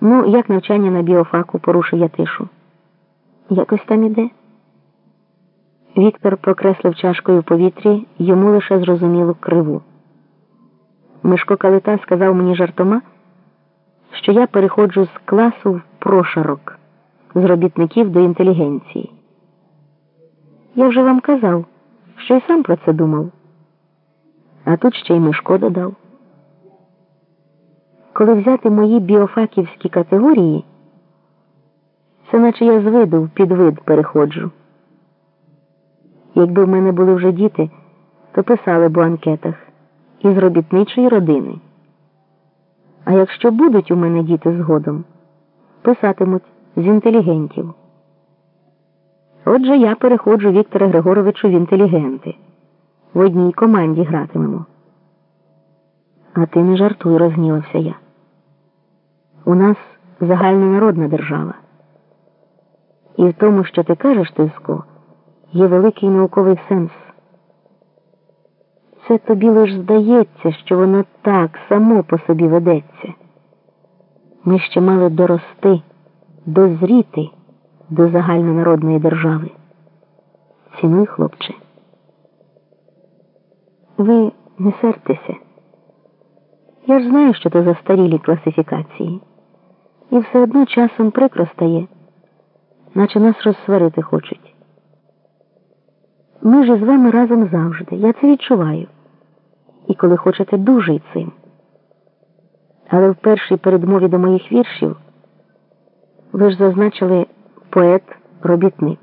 Ну, як навчання на біофаку, порушив я тишу. Якось там іде. Віктор прокреслив чашкою в повітрі йому лише зрозумілу криву. Мишко Калита сказав мені жартома, що я переходжу з класу в прошарок, з робітників до інтелігенції. Я вже вам казав, що й сам про це думав. А тут ще й Мишко додав. Коли взяти мої біофаківські категорії, це наче я з виду в підвид переходжу. Якби в мене були вже діти, то писали б у анкетах із робітничої родини. А якщо будуть у мене діти згодом, писатимуть з інтелігентів. Отже, я переходжу Віктора Григоровичу в інтелігенти. В одній команді гратимемо. А ти не жартуй, розгнівався я. У нас загальнонародна держава. І в тому, що ти кажеш, Тиско, є великий науковий сенс. Це тобі лиш здається, що воно так само по собі ведеться. Ми ще мали дорости, дозріти до загальнонародної держави. Цінуй, хлопче. Ви не сертеся. Я ж знаю, що то застарілі класифікації. І все одно часом прикро стає, наче нас розсварити хочуть. Ми ж із вами разом завжди. Я це відчуваю. І коли хочете дуже й цим. Але в першій передмові до моїх віршів ви ж зазначили поет-робітник.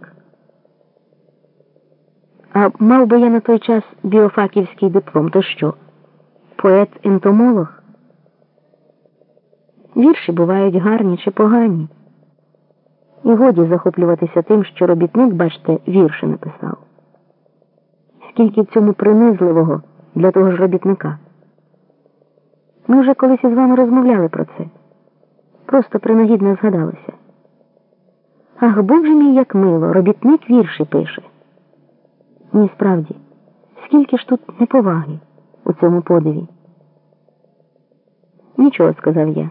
А мав би я на той час біофаківський диплом, то що? Поет-ентомолог? Вірші бувають гарні чи погані. І годі захоплюватися тим, що робітник, бачите, вірші написав. Скільки в цьому принизливого для того ж робітника. Ми вже колись із вами розмовляли про це. Просто принагідно згадалося. Ах, Боже мій, як мило, робітник вірші пише. Ні, справді, скільки ж тут неповаги у цьому подиві. Нічого, сказав я.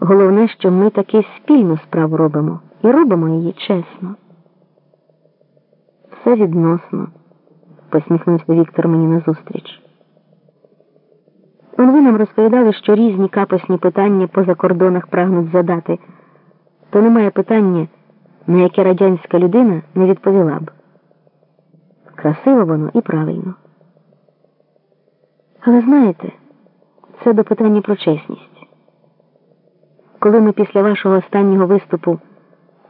Головне, що ми таки спільну справу робимо і робимо її чесно. Все відносно, посміхнувся Віктор мені назустріч. Он ви нам розповідали, що різні капосні питання поза кордонах прагнуть задати, то немає питання, на яке радянська людина не відповіла б. Красиво воно і правильно. Але знаєте, це до питання про чесність. Коли ми після вашого останнього виступу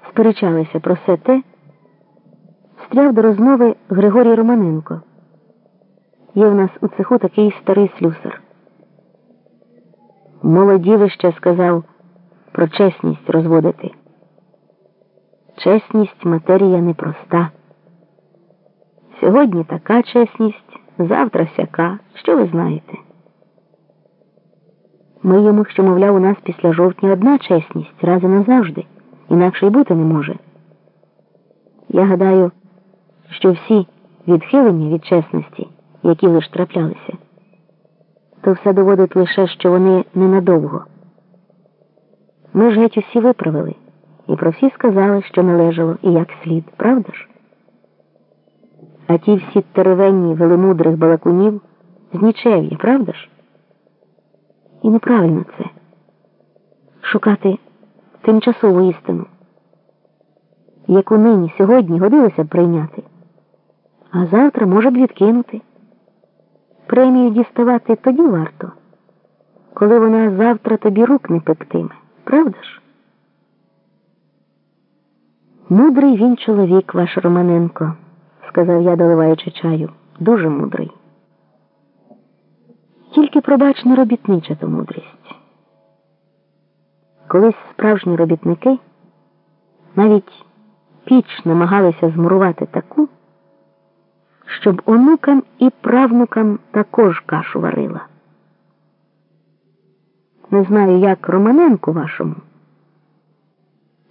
сперечалися про все те, встряв до розмови Григорій Романенко. Є в нас у цеху такий старий слюсар. Молодівище сказав про чесність розводити. Чесність матерія непроста. Сьогодні така чесність, завтра сяка. Що ви знаєте? Ми йому, що, мовляв, у нас після жовтня одна чесність раз і назавжди, інакше й бути не може. Я гадаю, що всі відхилення від чесності, які лиш траплялися, то все доводить лише, що вони ненадовго. Ми ж геть усі виправили, і про всі сказали, що належало і як слід, правда ж? А ті всі теревенні велимудрих балакунів з нічев'я, правда ж? І неправильно це шукати тимчасову істину, яку нині сьогодні годилося б прийняти, а завтра може б відкинути. Премію діставати тоді варто, коли вона завтра тобі рук не пектиме, правда ж? Мудрий він чоловік, ваш Романенко, сказав я, доливаючи чаю, дуже мудрий. Тільки пробач не робітнича то мудрість. Колись справжні робітники навіть піч намагалися змурувати таку, щоб онукам і правнукам також кашу варила. Не знаю, як Романенку вашому,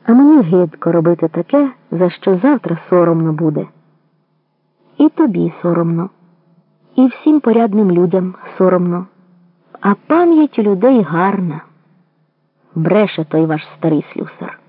а мені гидко робити таке, за що завтра соромно буде. І тобі соромно і всім порядним людям соромно, а пам'ять у людей гарна. Бреше той ваш старий слюсар.